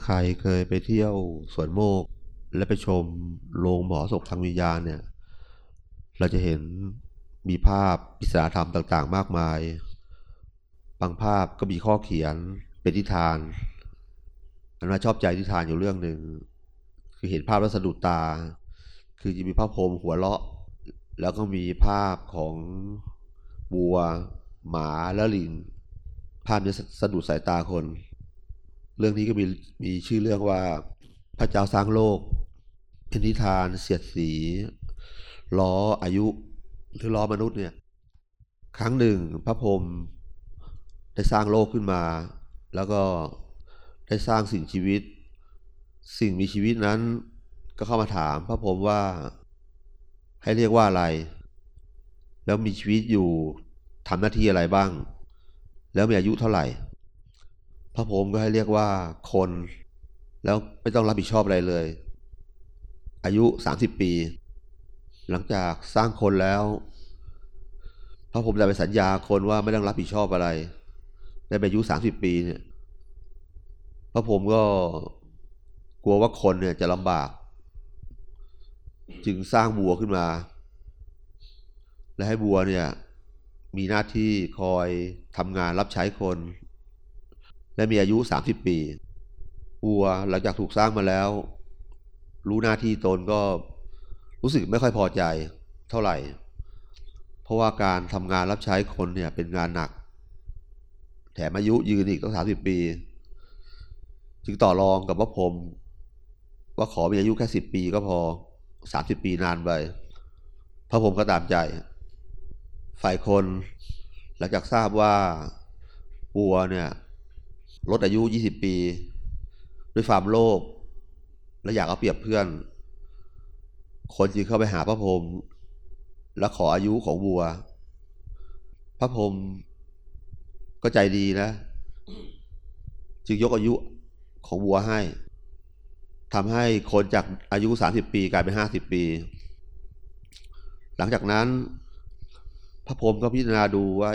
าใครเคยไปเที่ยวสวนโมก และไปชมโรงหมอศพทางวิญญาณเนี่ย เราจะเห็นมีภาพปริศาธรรมต่างๆ มากมาย บางภาพก็มีข้อเขียนเป็นทิทานอันว่าชอบใจทิทานอยู่เรื่องหนึ่ง คือเห็นภาพแล้วสะดุดตา คือจะมีภาพโพรมหัวเราะ แล้วก็มีภาพของบัว หมาและลิง ภาพนี้สะดุดสายตาคน เรื่องนี้ก็มีมีชื่อเรื่องว่าพระเจ้าสร้างโลกเป็นนิทานเสียดสีล้ออายุหรือล้อมนุษย์เนี่ย ครั้งหนึ่งพระพรหมได้สร้างโลกขึ้นมา แล้วก็ได้สร้างสิ่งชีวิต สิ่งมีชีวิตนั้นก็เข้ามาถามพระพรหมว่าให้เรียกว่าอะไร แล้วมีชีวิตอยู่ทำหน้าที่อะไรบ้าง แล้วมีอายุเท่าไหร่ พระพรหมก็ให้เรียกว่าคน แล้วไม่ต้องรับผิดชอบอะไรเลย อายุสามสิบปี หลังจากสร้างคนแล้วพระพรหมได้ไปสัญญาคนว่าไม่ต้องรับผิดชอบอะไร ได้ไปอายุสามสิบปีเนี่ยพระพรหมก็กลัวว่าคนเนี่ยจะลำบาก จึงสร้างบัวขึ้นมา และให้บัวเนี่ยมีหน้าที่คอยทำงานรับใช้คน และมีอายุสามสิบปีบัวหลังจากถูกสร้างมาแล้ว รู้หน้าที่ตนก็รู้สึกไม่ค่อยพอใจเท่าไหร่ เพราะว่าการทำงานรับใช้คนเนี่ยเป็นงานหนัก แถมอายุยืนอีกตั้งสามสิบปี จึงต่อรองกับพระพรหมว่าขอมีอายุแค่สิบปีก็พอสามสิบปีนานไปพระพรหมก็ตามใจ ฝ่ายคนหลังจากทราบว่าบัวเนี่ย ลดอายุยี่สิบปี ด้วยความโลภและอยากเอาเปรียบเพื่อน คนจึงเข้าไปหาพระพรหมและขออายุของวัว พระพรหมก็ใจดีนะ จึงยกอายุของวัวให้ทำให้คนจากอายุสามสิบปีกลายเป็นห้าสิบปี หลังจากนั้น พระพรหมก็พิจารณาดูว่า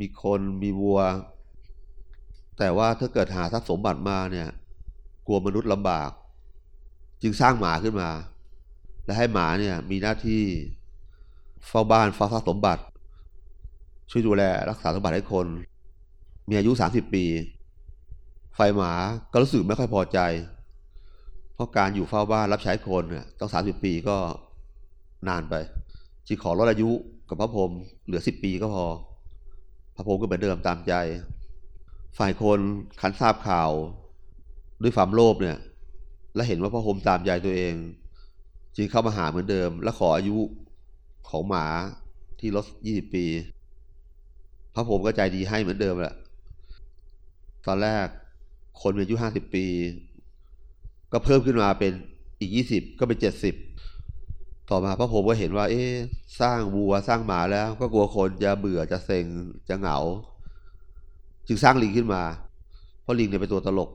มีคนมีวัว แต่ว่าถ้าเกิดหาทรัพย์สมบัติมาเนี่ย กลัวมนุษย์ลำบาก จึงสร้างหมาขึ้นมา และให้หมาเนี่ยมีหน้าที่เฝ้าบ้านเฝ้าทรัพย์สมบัติ ช่วยดูแลรักษาสมบัติให้คน มีอายุสามสิบปี ไฟหมาก็รู้สึกไม่ค่อยพอใจ เพราะการอยู่เฝ้าบ้านรับใช้คนเนี่ยต้องสามสิบปีก็นานไปจึงขอลดอายุกับพระพรหมเหลือสิบปีก็พอ พระพรหมก็เหมือนเดิมตามใจ ฝ่ายคนขันทราบข่าว ด้วยความโลภเนี่ย และเห็นว่าพระพรหมตามใจตัวเอง จึงเข้ามาหาเหมือนเดิม และขออายุของหมาที่ลดยี่สิบปี พระพรหมก็ใจดีให้เหมือนเดิมแหละตอนแรกคนมีอายุห้าสิบปี ก็เพิ่มขึ้นมาเป็นอีกยี่สิบก็เป็นเจ็ดสิบต่อมาพระพรหมก็เห็นว่า เอ๊สร้างวัวสร้างหมาแล้ว ก็กลัวคนจะเบื่อจะเซ็งจะเหงา จึงสร้างลิงขึ้นมา เพราะลิงเนี่ยเป็นตัวตลก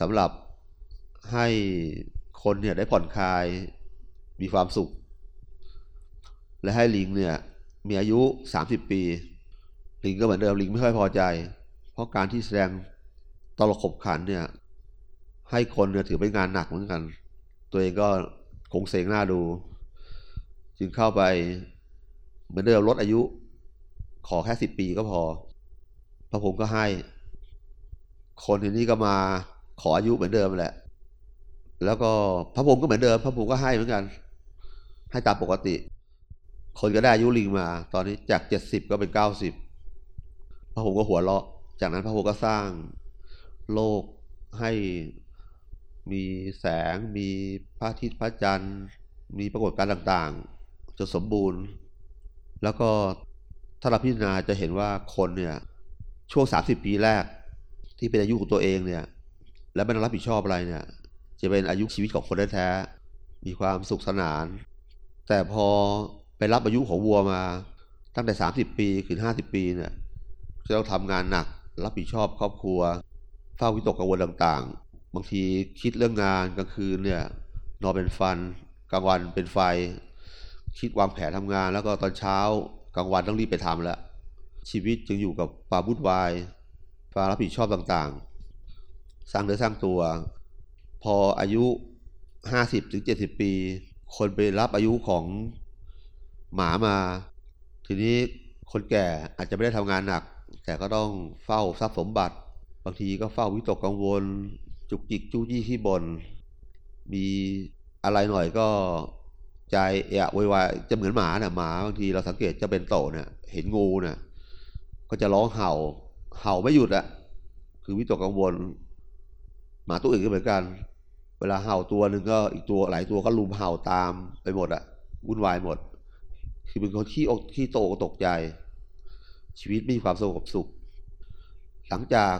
สำหรับให้คนเนี่ยได้ผ่อนคลายมีความสุข และให้ลิงเนี่ยมีอายุสามสิบปี ลิงก็เหมือนเดิมลิงไม่ค่อยพอใจ เพราะการที่แสดงตลกขบขันเนี่ยให้คนเนี่ยถือเป็นงานหนักเหมือนกัน ตัวเองก็คงเซ็งหน้าดู จึงเข้าไปเหมือนเดิมลดอายุ ขอแค่สิบปีก็พอ พระผมก็ให้ คนทีนี้ก็มาขออายุเหมือนเดิมแหละ แล้วก็พระผมก็เหมือนเดิม พระผมก็ให้เหมือนกัน ให้ตามปกติ คนก็ได้อายุลิงมา ตอนนี้จากเจ็ดสิบก็เป็นเก้าสิบพระผมก็หัวเราะ จากนั้นพระผมก็สร้างโลกให้มีแสง มีพระอาทิตย์พระจันทร์ มีปรากฏการณ์ต่างๆจนสมบูรณ์ แล้วก็ถ้าเราพิจารณาจะเห็นว่าคนเนี่ย ช่วงสาสิบปีแรก ที่เป็นอายุของตัวเองเนี่ย และไม่ต้องรับผิดชอบอะไรเนี่ย จะเป็นอายุชีวิตของคนแท้ๆมีความสุขสนาน แต่พอไปรับอายุของวัวมา ตั้งแต่สามสิบปีถึงห้าสิบปีเนี่ยจะต้องทำงานหนัก รับผิดชอบครอบครัวเฝ้าวิตกกังวลต่างๆ บางทีคิดเรื่องงานกลางคืนเนี่ยนอนเป็นฟันกลางวันเป็นไฟ คิดวางแผนทำงาน แล้วก็ตอนเช้ากลางวันต้องรีบไปทำแล้ว ชีวิตจึงอยู่กับความวุ่นวายความรับผิดชอบต่างๆ สร้างเนื้อสร้างตัว พออายุห้าสิบถึงเจ็ดสิบปี คนไปรับอายุของหมามา ทีนี้คนแก่อาจจะไม่ได้ทำงานหนัก แต่ก็ต้องเฝ้าทรัพย์สมบัติ บางทีก็เฝ้าวิตกกังวล จุกจิกจู้จี้ที่บน มีอะไรหน่อยก็ใจเอะโวยวายจะเหมือนหมาเนี่ยหมาบางทีเราสังเกตจะเป็นโตเนี่ยเห็นงูเนี่ย ก็จะร้องเห่า เห่าไม่หยุดอะคือวิตกกังวล หมาตัวอื่นก็เหมือนกัน เวลาเห่าตัวหนึ่งก็อีกตัวหลายตัวก็ลุมเห่าตามไปหมดอะวุ่นวายหมด คือเป็นคนขี้อกขี้โตตกใจ ชีวิตไม่มีความสงบสุข หลังจาก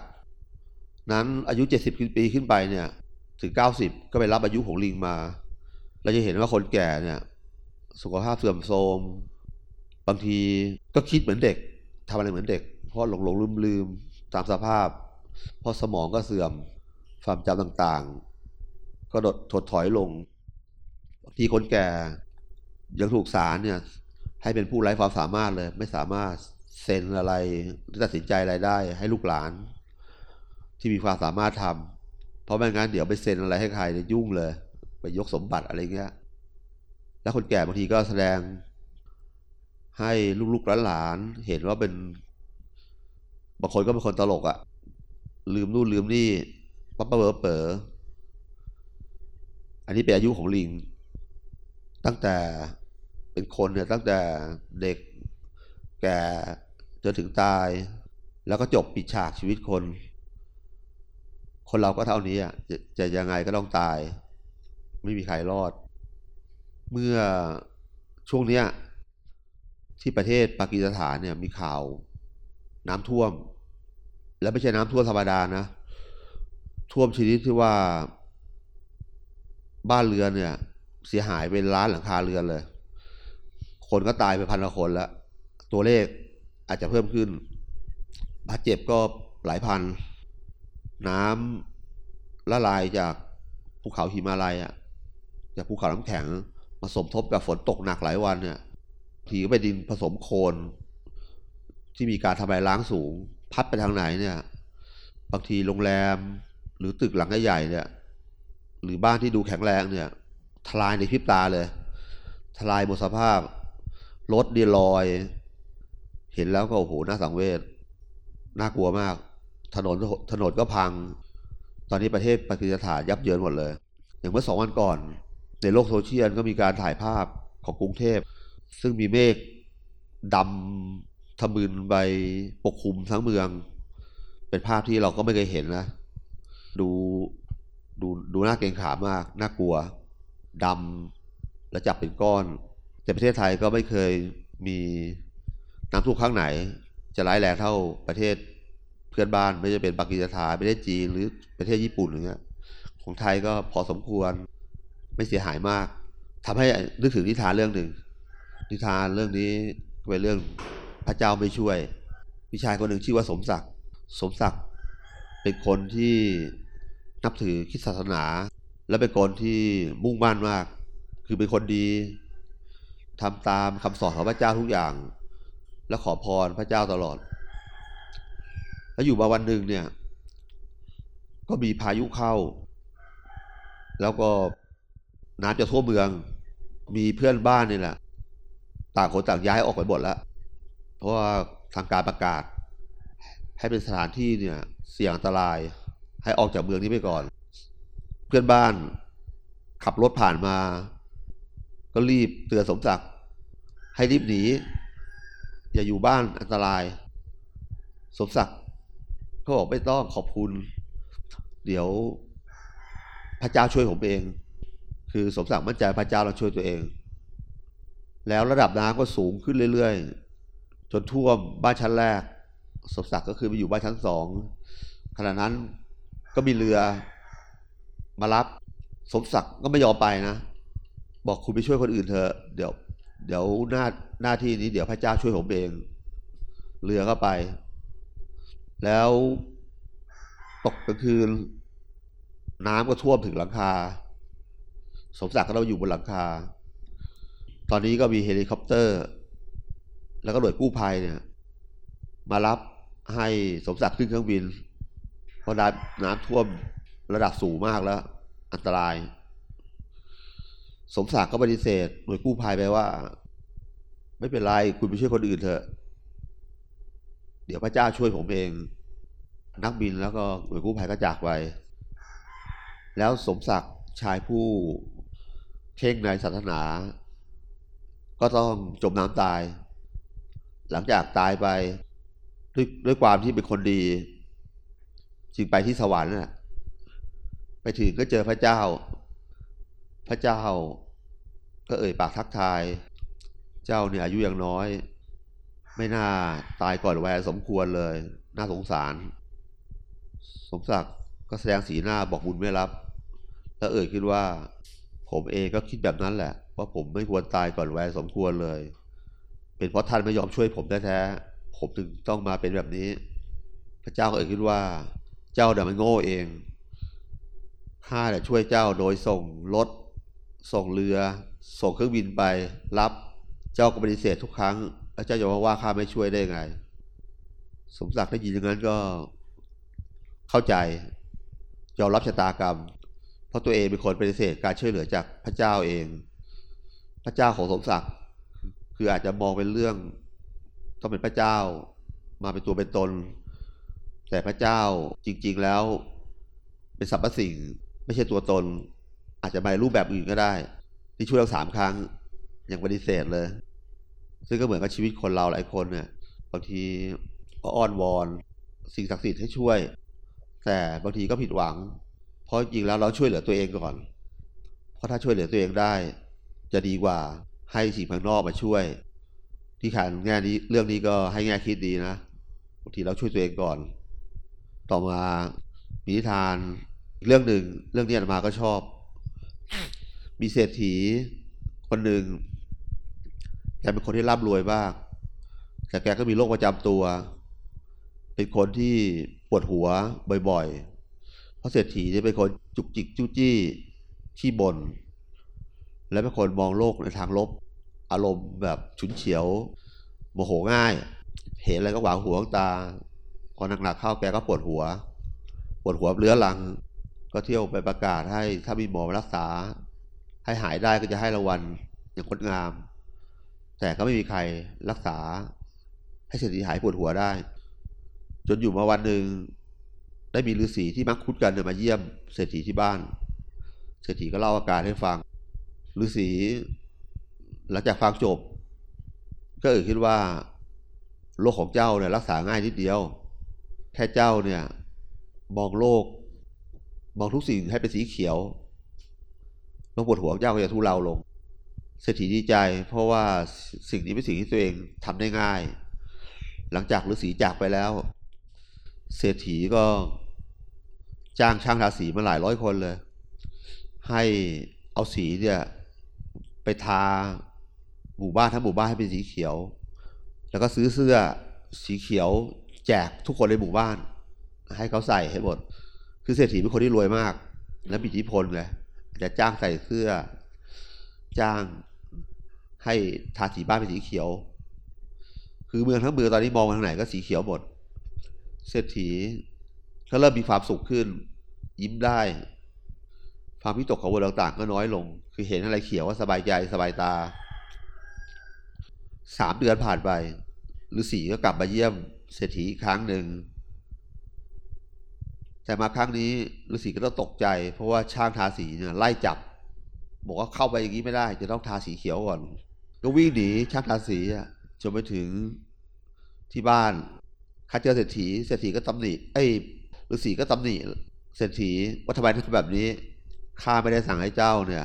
นั้นอายุเจ็ดสิบปีขึ้นไปเนี่ย ถึงเก้าสิบก็ไปรับอายุของลิงมา เราจะเห็นว่าคนแก่เนี่ย สุขภาพเสื่อมโทรมบางทีก็คิดเหมือนเด็ก ทำอะไรเหมือนเด็ก เพราะหลงหลงลืมลืมตามสภาพ เพราะสมองก็เสื่อมความจำต่างๆ ก็ดดถดถอยลงบางทีคนแก่ยังถูกสารเนี่ยให้เป็นผู้ไร้ความสามารถเลย ไม่สามารถเซ็นอะไรหรือตัดสินใจอะไรได้ ให้ลูกหลาน ที่มีความสามารถทำเพราะไม่งั้นเดี๋ยวไปเซ็นอะไรให้ใครเนี่ยยุ่งเลย ไปยกสมบัติอะไรเงี้ย แล้วคนแก่บางทีก็แสดง ให้ลูกๆหลานๆเห็นว่าเป็นบางคนก็เป็นคนตลกอะ่ะลืมนู่นลืมนี่ปั๊บปั๊บเป๋อเป๋ออันนี้เป็นอายุของลิง ตั้งแต่เป็นคนเนี่ยตั้งแต่เด็กแก่จนถึงตาย แล้วก็จบปิดฉากชีวิตคน คนเราก็เท่านี้อะจะจะยังไงก็ต้องตาย ไม่มีใครรอด เมื่อช่วงเนี้ย ที่ประเทศปากีสถานเนี่ยมีข่าวน้ำท่วม และไม่ใช่น้ำท่วมธรรมดานะ ท่วมชนิดที่ว่า บ้านเรือนเนี่ย เสียหายเป็นล้านหลังคาเรือนเลย คนก็ตายไปพันละคนแล้วตัวเลขอาจจะเพิ่มขึ้นบาดเจ็บก็หลายพัน น้ำละลายจากภูเขาหิมาลัยอะจากภูเขาน้ำแข็งมาสมทบกับฝนตกหนักหลายวันเนี่ย ทีก็ไปดินผสมโคลนที่มีการทำลายล้างสูง พัดไปทางไหนเนี่ยบางทีโรงแรมหรือตึกหลังใหญ่ๆเนี่ย หรือบ้านที่ดูแข็งแรงเนี่ย ทลายในพริบตาเลย ทลายหมดสภาพรถดีลอย เห็นแล้วก็โอ้โหน่าสังเวชน่ากลัวมาก ถนนถนนก็พัง ตอนนี้ประเทศปากีสถานยับเยินหมดเลย อย่างเมื่อสองวันก่อน ในโลกโซเชียลก็มีการถ่ายภาพของกรุงเทพ ซึ่งมีเมฆดำทะมึนใบปกคลุมทั้งเมือง เป็นภาพที่เราก็ไม่เคยเห็นนะ ดูดูดูน่าเกรงขามมาก น่ากลัวดำและจับเป็นก้อน แต่ประเทศไทยก็ไม่เคยมีน้ำท่วมครั้งไหน จะร้ายแรงเท่าประเทศเพื่อนบ้านไม่จะเป็นปากีสถานประเทศจีนหรือประเทศญี่ปุ่นอย่างเงี้ยของไทยก็พอสมควรไม่เสียหายมากทำให้นึกถึงนิทานเรื่องหนึ่ง นิทานเรื่องนี้เป็นเรื่องพระเจ้าไม่ช่วยมีชายคนหนึ่งชื่อว่าสมศักดิ์สมศักดิ์เป็นคนที่นับถือคริสตศาสนา และเป็นคนที่มุ่งมั่นมาก คือเป็นคนดีทำตามคำสอนของพระเจ้าทุกอย่าง และขอพรพระเจ้าตลอด แล้วอยู่มาวันหนึ่งเนี่ย ก็มีพายุเข้า แล้วก็น้ำจะท่วมเมือง มีเพื่อนบ้านนี่แหละ ต่างคนต่างย้ายออกไปหมดแล้ว เพราะว่าทางการประกาศ ให้เป็นสถานที่เนี่ยเสี่ยงอันตราย ให้ออกจากเมืองนี้ไปก่อน เพื่อนบ้านขับรถผ่านมา ก็รีบเตือนสมศักดิ์ให้รีบหนี อย่าอยู่บ้านอันตราย สมศักดิ์เขาบอกไม่ต้องขอบคุณ เดี๋ยวพระเจ้าช่วยผมเอง คือสมศักดิ์มั่นใจพระเจ้าเราช่วยตัวเอง แล้วระดับน้ำก็สูงขึ้นเรื่อยๆ จนท่วมบ้านชั้นแรก สมศักดิ์ก็คือไปอยู่บ้านชั้นสองขณะนั้นก็มีเรือมารับ สมศักดิ์ก็ไม่ยอมไปนะ บอกคุณไปช่วยคนอื่นเถอะ เดี๋ยว เดี๋ยวหน้าหน้าที่นี้เดี๋ยวพระเจ้าช่วยผมเอง เรือก็ไป แล้วตกกลางคืน น้ำก็ท่วมถึงหลังคา สมศักดิ์ก็รออยู่บนหลังคา ตอนนี้ก็มีเฮลิคอปเตอร์ แล้วก็หน่วยกู้ภัยเนี่ย มารับให้สมศักดิ์ขึ้นเครื่องบิน เพราะน้ำน้ำท่วมระดับสูงมากแล้ว อันตราย สมศักดิ์ก็ปฏิเสธหน่วยกู้ภัยไปว่า ไม่เป็นไรคุณไปช่วยคนอื่นเถอะ เดี๋ยวพระเจ้าช่วยผมเอง นักบินแล้วก็หน่วยกู้ภัยก็จากไป แล้วสมศักดิ์ชายผู้เข่งในศาสนา ก็ต้องจมน้ำตาย หลังจากตายไปด้วยด้วยความที่เป็นคนดี จึงไปที่สวรรค์น่ะ ไปถึงก็เจอพระเจ้า พระเจ้า ก็เอ่ยปากทักทาย เจ้าเนี่ยอายุยังน้อย ไม่น่าตายก่อนวัยสมควรเลย น่าสงสาร สมศักดิ์ก็แสดงสีหน้าบอกบุญไม่รับ แล้วเอ่ยขึ้นว่า ผมเองก็คิดแบบนั้นแหละ ว่าผมไม่ควรตายก่อนวัยสมควรเลย เป็นเพราะท่านไม่ยอมช่วยผมแท้ๆผมถึงต้องมาเป็นแบบนี้ พระเจ้าก็เอ่ยขึ้นว่า เจ้าเดี๋ยมันโง่เองข้าจะช่วยเจ้าโดยส่งรถ ส่งเรือ ส่งเครื่องบินไป รับ เจ้าก็ปฏิเสธทุกครั้ง แล้วเจ้าจะมาว่าข้าไม่ช่วยได้ไง สมศักดิ์ได้ยินอย่างนั้นก็ เข้าใจ ยอมรับชะตากรรม เพราะตัวเองเป็นคนปฏิเสธการช่วยเหลือจากพระเจ้าเอง พระเจ้าของสมศักดิ์คืออาจจะมองเป็นเรื่องต้องเป็นพระเจ้า มาเป็นตัวเป็นตน แต่พระเจ้าจริง ๆแล้ว เป็นสรรพสิ่งไม่ใช่ตัวตน อาจจะมาในรูปแบบอื่นก็ได้ ที่ช่วยเราสามครั้งยังปฏิเสธเลย ซึ่งก็เหมือนกับชีวิตคนเราหลายคนเนี่ยบางทีก็อ้อนวอน สิ่งศักดิ์สิทธิ์ให้ช่วย แต่บางทีก็ผิดหวัง เพราะจริงแล้วเราช่วยเหลือตัวเองก่อน เพราะถ้าช่วยเหลือตัวเองได้ จะดีกว่าให้สิ่งภายนอกมาช่วย ที่ขานแง่นี้เรื่องนี้ก็ให้แง่คิดดีนะบางทีเราช่วยตัวเองก่อน ต่อมามีนิทานเรื่องหนึ่งเรื่องนี้อามาก็ชอบ มีเศรษฐีคนหนึ่งแกเป็นคนที่ร่ำรวยมากแต่แกก็มีโรคประจำตัว เป็นคนที่ปวดหัวบ่อยๆ ราะเศรษฐีเนี่ยเป็นคนจุกจิกจู้จี้ขี้บน่นและเป็นคนมองโลกในทางลบ อารมณ์แบบฉุนเฉียวโมโหง่าย เห็นอะไรก็หวางหัวตาพอหนักๆเข้าแกก็ปวดหัว ปวดหัวเรื้อรัง ก็เที่ยวไปประกาศให้ถ้ามีหมอมารักษา ให้หายได้ก็จะให้รางวัลอย่างงดงาม แต่ก็ไม่มีใครรักษา ให้เศรษฐีหายปวดหัวได้ จนอยู่มาวันหนึ่ง ได้มีฤาษีที่มักคุดกันมาเยี่ยมเศรษฐีที่บ้าน เศรษฐีก็เล่าอาการให้ฟังฤาษีหลังจากฟังจบ ก็เอ่ยขึ้นว่าโรคของเจ้าเนี่ยรักษาง่ายนิดเดียว แค่เจ้าเนี่ยมองโลก มองทุกสิ่งให้เป็นสีเขียวโรคปวดหัวของเจ้าก็จะทุเลาลง เศรษฐีดีใจ เพราะว่าสิ่งนี้เป็นสิ่งที่ตัวเองทำได้ง่าย หลังจากฤาษีจากไปแล้ว เศรษฐีก็ จ้างช่างทาสีมาหลายร้อยคนเลย ให้เอาสีเนี่ยไปทาหมู่บ้านทั้งหมู่บ้านให้เป็นสีเขียว แล้วก็ซื้อเสื้อสีเขียวแจกทุกคนในหมู่บ้าน ให้เขาใส่ให้หมด คือเศรษฐีเป็นคนที่รวยมาก และมีอิทธิพลเลยจะจ้างใส่เสื้อ จ้างให้ทาสีบ้านเป็นสีเขียว คือเมืองทั้งเมืองตอนนี้มองไปทางไหนก็สีเขียวหมด เศรษฐี ก็เริ่มมีความสุขขึ้น ยิ้มได้ความพิตกกังวลต่างๆ ก็น้อยลง คือเห็นอะไรเขียวก็สบายใจสบายตาสามเดือนผ่านไปฤาษีก็กลับมาเยี่ยมเศรษฐีอีกครั้งหนึ่ง แต่มาครั้งนี้ฤาษีก็ต้องตกใจ เพราะว่าช่างทาสีเนี่ยไล่จับ บอกว่าเข้าไปอย่างนี้ไม่ได้ จะต้องทาสีเขียวก่อน ก็วิ่งหนีช่างทาสีจนไปถึงที่บ้านข้าเจอเศรษฐีเศรษฐีก็ตำหนิเอ้ ฤาษีก็ตำหนิเศรษฐีว่าทำไมถึงทำแบบนี้ข้าไม่ได้สั่งให้เจ้าเนี่ย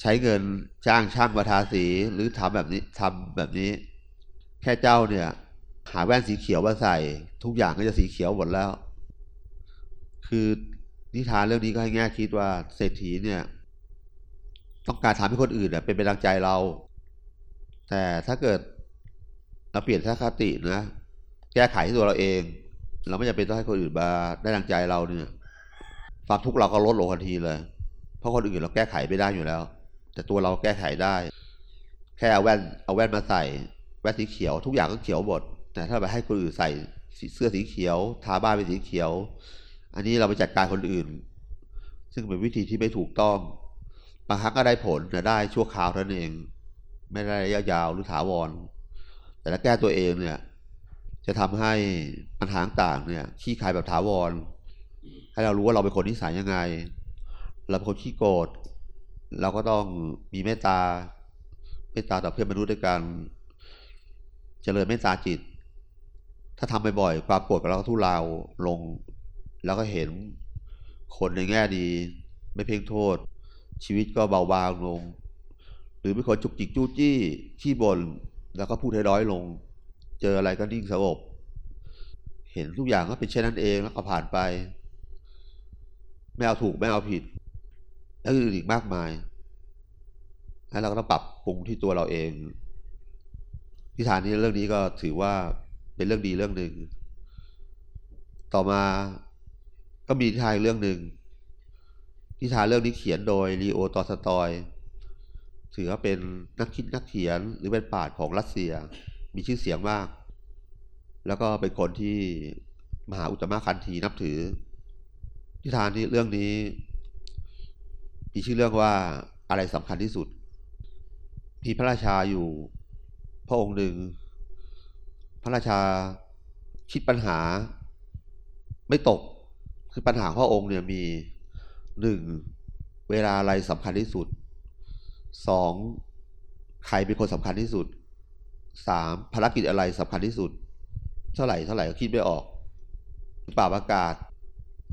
ใช้เงินจ้างช่างมาทาสีหรือทำแบบนี้ทำแบบนี้ แค่เจ้าเนี่ย หาแว่นสีเขียวมาใส่ ทุกอย่างก็จะสีเขียวหมดแล้ว คือนิทานเรื่องนี้ก็ให้แง่คิดว่าเศรษฐีเนี่ย ต้องการทำให้คนอื่นเป็นไปดังใจเรา แต่ถ้าเกิดเราเปลี่ยนทัศนคตินะ แก้ไขที่ตัวเราเอง เราไม่จำเป็นต้องให้คนอื่นมาได้ดังใจเราเนี่ยความทุกข์เราก็ลดลงทันทีเลย เพราะคนอื่นเราแก้ไขไม่ได้อยู่แล้ว แต่ตัวเราแก้ไขได้ แค่เอาแว่นเอาแว่นมาใส่แว่นสีเขียว ทุกอย่างก็เขียวหมดแต่ถ้าไปให้คนอื่นใส่เสื้อสีเขียว ทาบ้านเป็นสีเขียว อันนี้เราไปจัดการคนอื่น ซึ่งเป็นวิธีที่ไม่ถูกต้องบางครั้งก็ได้ผลแต่ได้ชั่วคราวเท่านั้นเอง ไม่ได้ระยะยาวหรือถาวร แต่ถ้าแก้ตัวเองเนี่ย จะทำให้ปัญหาต่างเนี่ยขี้คายแบบถาวร ให้เรารู้ว่าเราเป็นคนนิสัยยังไง เราเป็นคนขี้โกรธเราก็ต้องมีเมตตาเมตตาต่อเพื่อนมนุษย์ด้วยกันเจริญเมตตาจิต ถ้าทำบ่อยๆความโกรธกับเราก็ทุเลาลง แล้วก็เห็นคนในแง่ดี ไม่เพ่งโทษ ชีวิตก็เบาบางลง หรือเป็นคนจุกจิกจู้จี้ขี้บน่นแล้วก็พูดให้ร้อยลง เจออะไรก็นิ่งสงบเห็นทุกอย่างก็เป็นเช่นนั้นเองแล้วก็ผ่านไปไม่เอาถูกไม่เอาผิดแล้วอื่นอีกมากมายให้เราก็ต้องปรับปรุงที่ตัวเราเองนิทานนี้เรื่องนี้ก็ถือว่าเป็นเรื่องดีเรื่องหนึ่ง ต่อมาก็มีนิทานเรื่องหนึ่งนิทานเรื่องนี้เขียนโดยลีโอตอสตอย ถือว่าเป็นนักคิดนักเขียนหรือเป็นปราชญ์ของรัสเซีย มีชื่อเสียงมาก แล้วก็เป็นคนที่มหาอุตมะคันธีนับถือ นิทานนี้เรื่องนี้ มีชื่อเรื่องว่าอะไรสำคัญที่สุด มีพระราชาอยู่ พระองค์หนึ่ง พระราชาคิดปัญหา ไม่ตก คือปัญหาพระองค์เนี่ยมีหนึ่งเวลาอะไรสำคัญที่สุดสองใครเป็นคนสำคัญที่สุด สามภารกิจอะไรสำคัญที่สุด เท่าไหร่เท่าไหร่ก็คิดไม่ออกป่าประกาศ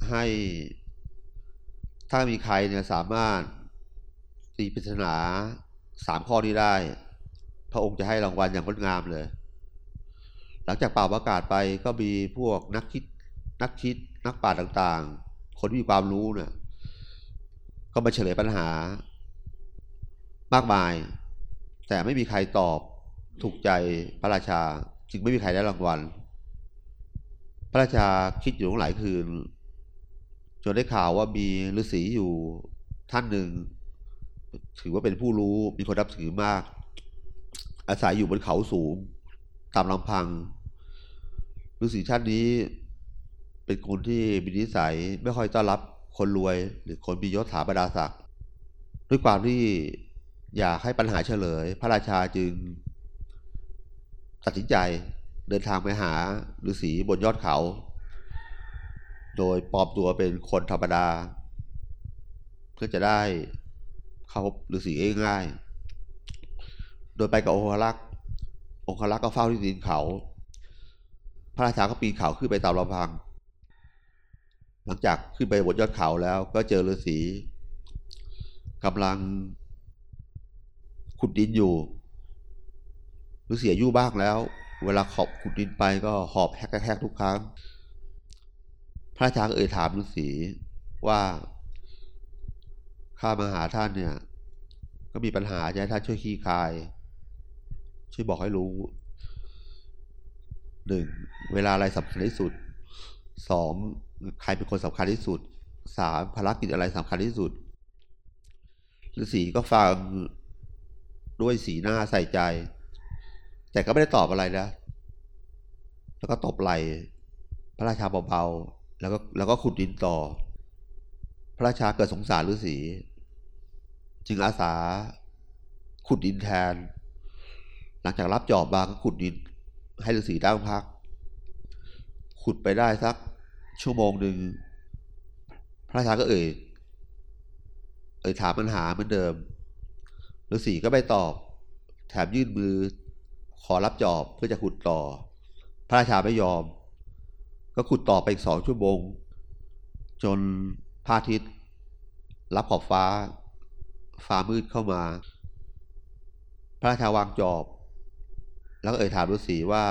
ให้ ถ้ามีใครเนี่ยสามารถตีปริศนาสามข้อนี้ได้ พระองค์จะให้รางวัลอย่างงดงามเลย หลังจากเป่าประกาศไปก็มีพวกนักคิด นักคิด นักปราต่างๆ คนที่มีความรู้เนี่ยก็มาเฉลยปัญหามากมาย แต่ไม่มีใครตอบ ถูกใจพระราชา จึงไม่มีใครได้รางวัล พระราชาคิดอยู่หลายคืน จนได้ข่าวว่ามีฤาษีอยู่ท่านหนึ่ง ถือว่าเป็นผู้รู้มีคนรับถือมาก อาศัยอยู่บนเขาสูง ตามลำพังฤาษีท่านนี้เป็นคนที่มีนิสัยไม่ค่อยต้อนรับคนรวย หรือคนมียศถาบรรดาศักดิ์ด้วยความที่อยากให้ปัญหาเฉลย พระราชาจึง ตัดสินใจเดินทางไปหาฤาษีบนยอดเขา โดยปลอมตัวเป็นคนธรรมดา เพื่อจะได้เข้าพบฤาษีง่ายๆโดยไปกับองครักษ์องครักษ์ก็เฝ้าที่ตีนเขา พระราชาก็ปีนเขาขึ้นไปตามลำพัง หลังจากขึ้นไปบนยอดเขาแล้วก็เจอฤาษีกำลังขุดดินอยู่ ฤาษีอายุบ้างแล้ว เวลาขอบขุดดินไปก็หอบแฮกๆทุกครั้ง พระราชาเอ่ยถามฤาษีว่าข้ามาหาท่านเนี่ย ก็มีปัญหาจะให้ท่านช่วยขี้คาย ช่วยบอกให้รู้หนึ่งเวลาอะไรสำคัญที่สุดสองใครเป็นคนสำคัญที่สุดสามภารกิจอะไรสำคัญที่สุดฤาษีก็ฟังด้วยสีหน้าใส่ใจ แต่ก็ไม่ได้ตอบอะไรนะ แล้วก็ตบไหลพระราชาเบาๆ แล้วก็แล้วก็ขุดดินต่อ พระราชาเกิดสงสารฤาษีจึงอาสาขุดดินแทน หลังจากรับจอบมาก็ขุดดิน ให้ฤาษีตั้งพัก ขุดไปได้สักชั่วโมงหนึ่ง พระราชาก็เอ่ย เอ่ยถามปัญหาเหมือนเดิมฤาษีก็ไม่ตอบ แถมยื่นมือ ขอรับจอบเพื่อจะขุดต่อ พระราชาไม่ยอม ก็ขุดต่อไปอีกสองชั่วโมง จนพระอาทิตย์รับขอบฟ้า ฟ้ามืดเข้ามา พระราชาวางจอบ แล้วก็เอ่ยถามฤาษีว่า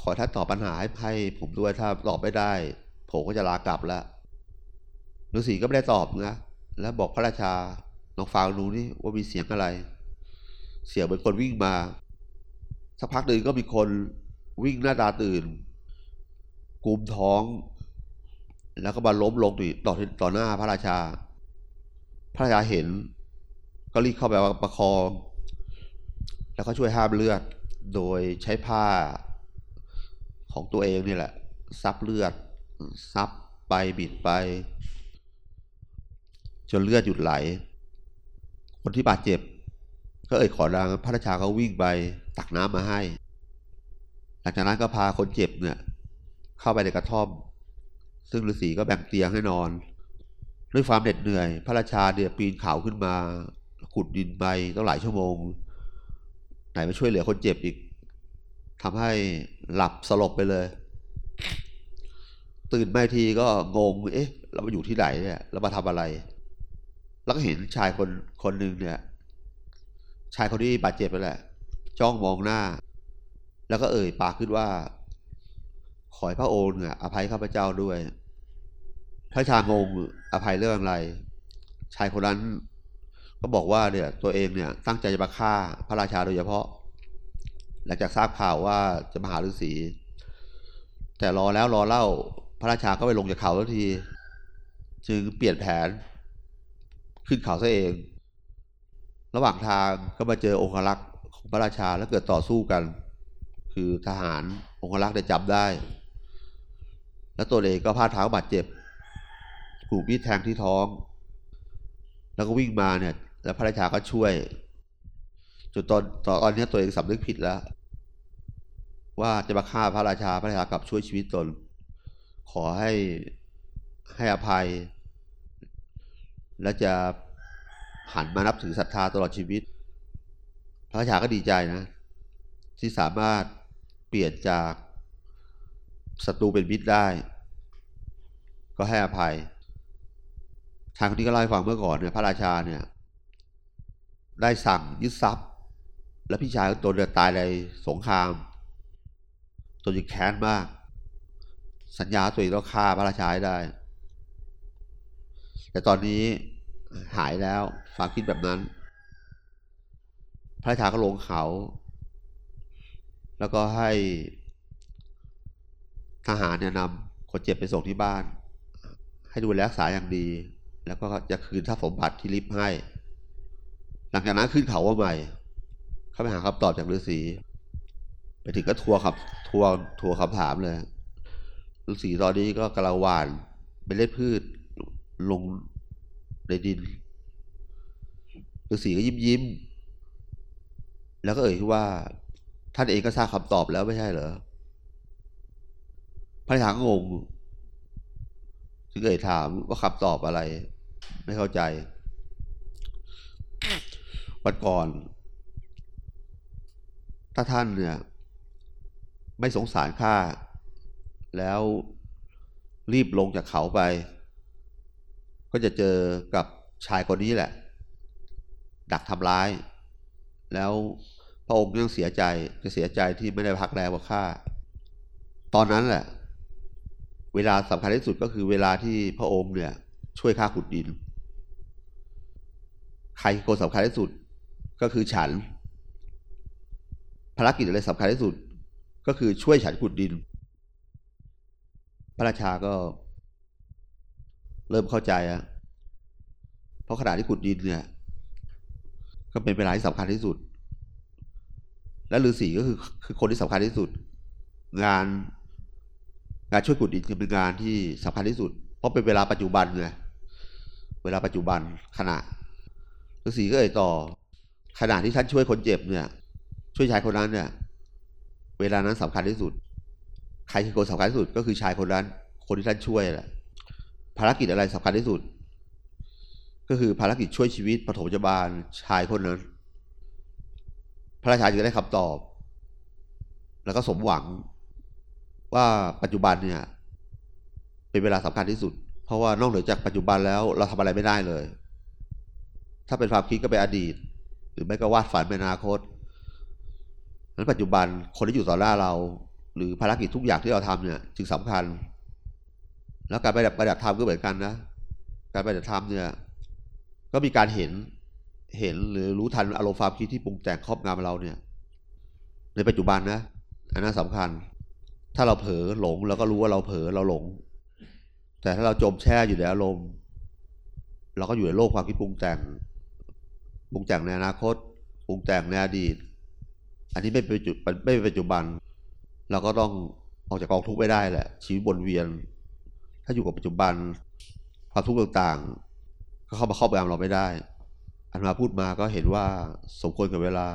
ขอท่านตอบปัญหาให้ให้ผมด้วยถ้าตอบไม่ได้ ผมก็จะลากลับแล้วฤาษีก็ไม่ได้ตอบนะแล้วบอกพระราชาลองฟังดูนี่ว่ามีเสียงอะไร เสียงเหมือนคนวิ่งมา สักพักหนึ่งก็มีคนวิ่งหน้าตาตื่นกุมท้อง แล้วก็มาล้มลงต่อต่อหน้าพระราชา พระราชาเห็น ก็รีบเข้าไปประคอง แล้วก็ช่วยห้ามเลือด โดยใช้ผ้าของตัวเองนี่แหละ ซับเลือด ซับไปบิดไป จนเลือดหยุดไหล คนที่บาดเจ็บ ก็เอ่ยขอดังพระราชาเขาวิ่งไปตักน้ำมาให้ หลังจากนั้นก็พาคนเจ็บเนี่ย เข้าไปในกระท่อม ซึ่งฤาษีก็แบ่งเตียงให้นอน ด้วยความเหน็ดเหนื่อย พระราชาเนี่ยปีนเขาขึ้นมาขุดดินไปต้องหลายชั่วโมง ไหนมาช่วยเหลือคนเจ็บอีกทำให้หลับสลบไปเลย ตื่นมาทีก็งง เอ๊ะ เรามาอยู่ที่ไหนเนี่ยเรามาทำอะไร แล้วก็เห็นชายคนคนหนึ่งเนี่ย ชายคนที่บาดเจ็บไปแหละ จ้องมองหน้า แล้วก็เอ่ยปากขึ้นว่า ขอให้พระองค์เนี่ยอภัยข้าพเจ้าด้วยพระชางงอภัยเรื่องอะไร ชายคนนั้นก็บอกว่าเนี่ยตัวเองเนี่ยตั้งใจจะมาฆ่าพระราชาโดยเฉพาะ หลังจากทราบข่าวว่าจะมาหาฤาษี แต่รอแล้วรอเล่าพระราชาก็ไปลงจากเขาทันที จึงเปลี่ยนแผน ขึ้นเขาซะเอง ระหว่างทางก็มาเจอองครักษ์ของพระราชาแล้วเกิดต่อสู้กัน คือทหารองครักษ์ได้จับได้ แล้วตัวเองก็พลาดเท้าบาดเจ็บถูกมีดแทงที่ท้อง แล้วก็วิ่งมาเนี่ย แล้วพระราชาก็ช่วยจนตอนตอนนี้ตัวเองสำนึกผิดแล้ว ว่าจะมาฆ่าพระราชาพระราชากลับช่วยชีวิตตน ขอให้ให้อภัย และจะ หันมานับถือศรัทธาตลอดชีวิต พระราชาก็ดีใจนะ ที่สามารถเปลี่ยนจากศัตรูเป็นมิตรได้ ก็ให้อภัยชายคนนี้ก็เล่าให้ฟังเมื่อก่อนเนี่ยพระราชาเนี่ย ได้สั่งยึดทรัพย์ และพี่ชายของตนเนี่ยตายในสงครามตนยังแค้นมาก สัญญาตัวเองต้องฆ่าพระราชาให้ได้ แต่ตอนนี้ หายแล้วความคิดแบบนั้น พระราชาก็ลงเขา แล้วก็ให้ทหารเนี่ยนำคนเจ็บไปส่งที่บ้าน ให้ดูแลรักษาอย่างดี แล้วก็จะคืนทรัพย์สมบัติที่ริบให้ หลังจากนั้นขึ้นเขาว่าใหม่ เข้าไปหาคำตอบจากฤาษีไปถึงก็ทัวร์ขับทัวร์ทัวร์คำถามเลยฤาษีตอนนี้ก็กำลังหวานเป็นเล็ดพืชลง ในดินฤาษีก็ยิ้มยิ้ม แล้วก็เอ่ยว่า ท่านเองก็ทราบคำตอบแล้วไม่ใช่เหรอพระราชาก็งงจึงเอ่ยถามว่าคำตอบอะไร ไม่เข้าใจ วันก่อน ถ้าท่านเนี่ย ไม่สงสารข้าแล้วรีบลงจากเขาไป ก็จะเจอกับชายคนนี้แหละ ดักทำร้าย แล้วพระองค์ยังเสียใจจะเสียใจที่ไม่ได้พักแรงว่าข้าตอนนั้นแหละ เวลาสำคัญที่สุดก็คือเวลาที่พระองค์เนี่ย ช่วยข้าขุดดิน ใครคนสำคัญที่สุดก็คือฉัน ภารกิจอะไรสำคัญที่สุดก็คือช่วยฉันขุดดิน พระราชาก็ เริ่มเข้าใจอะเพราะขณะที่ขุดดินเนี่ย ก็เป็นเวลาที่สำคัญที่สุด และฤาษีก็คือคือคนที่สำคัญที่สุด งาน งานช่วยขุดดินคือเป็นงานที่สำคัญที่สุด เพราะเป็นเวลาปัจจุบันไงเวลาปัจจุบันขณะฤาษีก็เอ่ยต่อ ขณะที่ท่านช่วยคนเจ็บเนี่ย ช่วยชายคนนั้นเนี่ย เวลานั้นสำคัญที่สุด ใครคือคนสำคัญที่สุดก็คือชายคนนั้น คนที่ท่านช่วยแหละ ภารกิจอะไรสำคัญที่สุด ก็คือภารกิจช่วยชีวิตปฐมพยาบาลชายคนนั้น พระราชาจึงได้คำตอบ แล้วก็สมหวังว่าปัจจุบันเนี่ย เป็นเวลาสำคัญที่สุด เพราะว่านอกเหนือจากปัจจุบันแล้วเราทำอะไรไม่ได้เลย ถ้าเป็นความคิดก็เป็นอดีต หรือไม่ก็วาดฝันเป็นอนาคตนั้นปัจจุบันคนที่อยู่ต่อหน้าเรา หรือภารกิจทุกอย่างที่เราทำเนี่ย จึงสำคัญ แล้วการปฏิบัติปฏิบัติธรรมก็เหมือนกันนะ การปฏิบัติธรรมเนี่ย ก็มีการเห็น เห็นหรือรู้ทันอารมณ์ความคิดที่ปรุงแต่งครอบงำเราเนี่ย ในปัจจุบันนะ อันนั้นสำคัญ ถ้าเราเผลอหลงเราก็รู้ว่าเราเผลอเราหลง แต่ถ้าเราจมแช่อยู่ในอารมณ์ เราก็อยู่ในโลกความคิดปรุงแต่ง ปรุงแต่งในอนาคต ปรุงแต่งในอดีต อันนี้ไม่เป็นจุดไม่เป็นปัจจุบัน เราก็ต้องออกจากกองทุกข์ไม่ได้แหละ ชีวิตวนเวียน ถ้าอยู่กับปัจจุบันความทุกข์ต่างๆ ก็เข้ามาครอบงำเราไม่ได้ อันมาพูดมาก็เห็นว่าสมควรกับเวลา